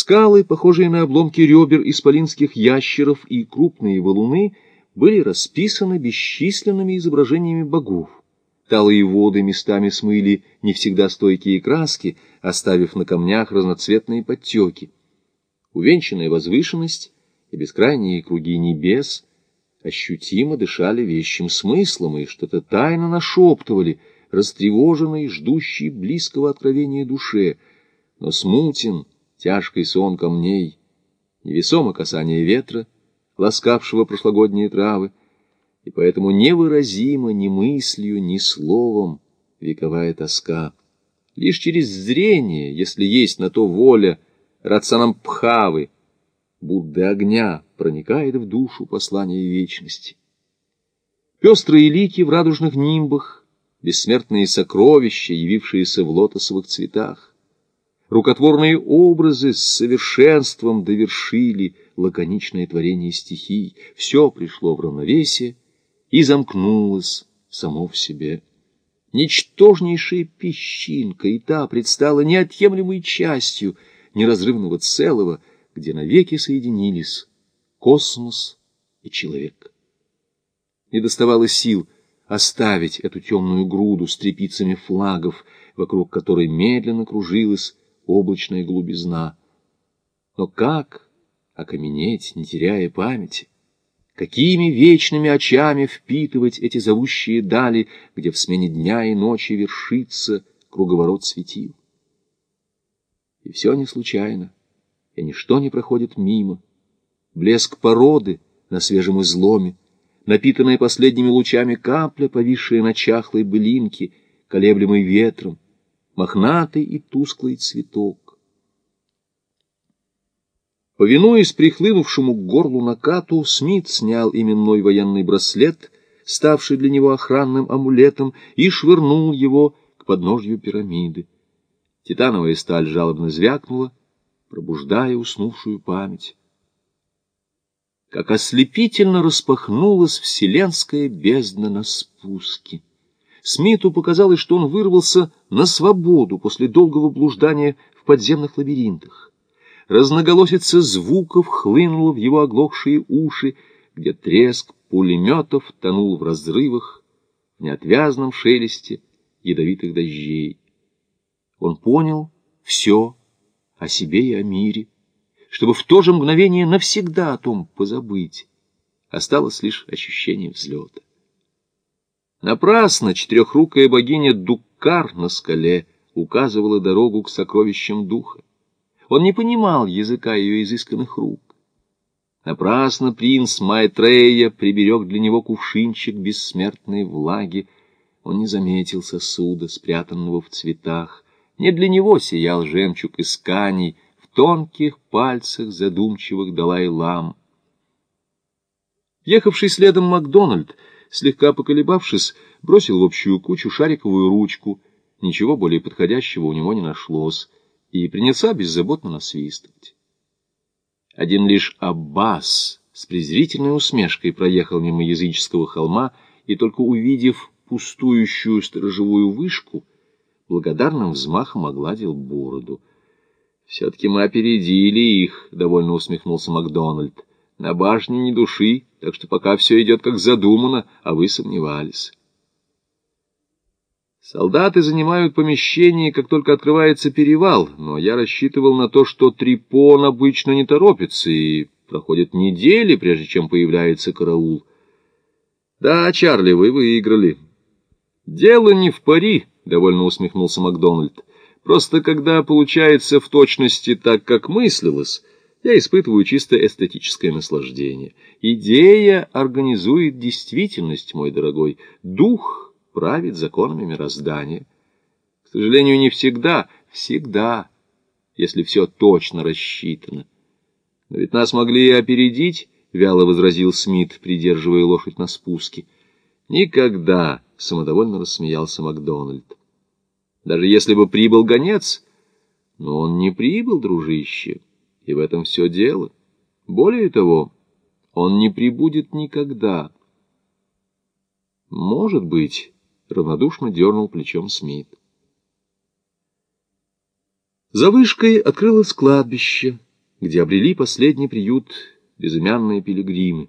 Скалы, похожие на обломки ребер исполинских ящеров и крупные валуны, были расписаны бесчисленными изображениями богов. Талые воды местами смыли не всегда стойкие краски, оставив на камнях разноцветные подтеки. Увенчанная возвышенность и бескрайние круги небес ощутимо дышали вещим смыслом и что-то тайно нашептывали, растревоженной, ждущей близкого откровения душе. Но смутен тяжкий сон камней, невесомо касание ветра, ласкавшего прошлогодние травы, и поэтому невыразимо ни мыслью, ни словом вековая тоска. Лишь через зрение, если есть на то воля, Рацанам Пхавы, Будды огня, проникает в душу послание вечности. Пестрые лики в радужных нимбах, бессмертные сокровища, явившиеся в лотосовых цветах, рукотворные образы с совершенством довершили лаконичное творение стихий. Все пришло в равновесие и замкнулось само в себе. Ничтожнейшая песчинка и та предстала неотъемлемой частью неразрывного целого, где навеки соединились космос и человек. Не доставало сил оставить эту темную груду с трепицами флагов, вокруг которой медленно кружилась облачная глубизна. Но как окаменеть, не теряя памяти? Какими вечными очами впитывать эти зовущие дали, где в смене дня и ночи вершится круговорот светил? И все не случайно, и ничто не проходит мимо. Блеск породы на свежем изломе, напитанная последними лучами капля, повисшая на чахлой былинке, колеблемой ветром, мохнатый и тусклый цветок. Повинуясь прихлынувшему к горлу накату, Смит снял именной военный браслет, ставший для него охранным амулетом, и швырнул его к подножью пирамиды. Титановая сталь жалобно звякнула, пробуждая уснувшую память. Как ослепительно распахнулась вселенская бездна на спуске. Смиту показалось, что он вырвался на свободу после долгого блуждания в подземных лабиринтах разноголосица звуков хлынула в его оглохшие уши, где треск пулеметов тонул в разрывах, в неотвязном шелесте ядовитых дождей. Он понял все о себе и о мире, чтобы в то же мгновение навсегда о том позабыть. Осталось лишь ощущение взлета. Напрасно четырехрукая богиня Дуккар на скале указывала дорогу к сокровищам духа. Он не понимал языка ее изысканных рук. Напрасно принц Майтрея приберег для него кувшинчик бессмертной влаги. Он не заметил сосуда, спрятанного в цветах. Не для него сиял жемчуг исканий в тонких пальцах задумчивых Далай-лам. Ехавший следом Макдональд, слегка поколебавшись, бросил в общую кучу шариковую ручку. Ничего более подходящего у него не нашлось и принялся беззаботно насвистывать. Один лишь Аббас с презрительной усмешкой проехал мимо языческого холма и, только увидев пустующую сторожевую вышку, благодарным взмахом огладил бороду. «Все-таки мы опередили их», — довольно усмехнулся Макдональд. «На башне ни души, так что пока все идет как задумано, а вы сомневались». Солдаты занимают помещение, как только открывается перевал, но я рассчитывал на то, что Трипон обычно не торопится, и проходят недели, прежде чем появляется караул. Да, Чарли, вы выиграли. Дело не в пари, — довольно усмехнулся Макдональд. Просто когда получается в точности так, как мыслилось, я испытываю чисто эстетическое наслаждение. Идея организует действительность, мой дорогой. Дух — правит законами мироздания. К сожалению, не всегда, всегда, если все точно рассчитано. Но ведь нас могли и опередить, — вяло возразил Смит, придерживая лошадь на спуске. Никогда, — самодовольно рассмеялся Макдональд. Даже если бы прибыл гонец, но он не прибыл, дружище, и в этом все дело. Более того, он не прибудет никогда. Может быть... — равнодушно дернул плечом Смит. За вышкой открылось кладбище, где обрели последний приют безымянные пилигримы.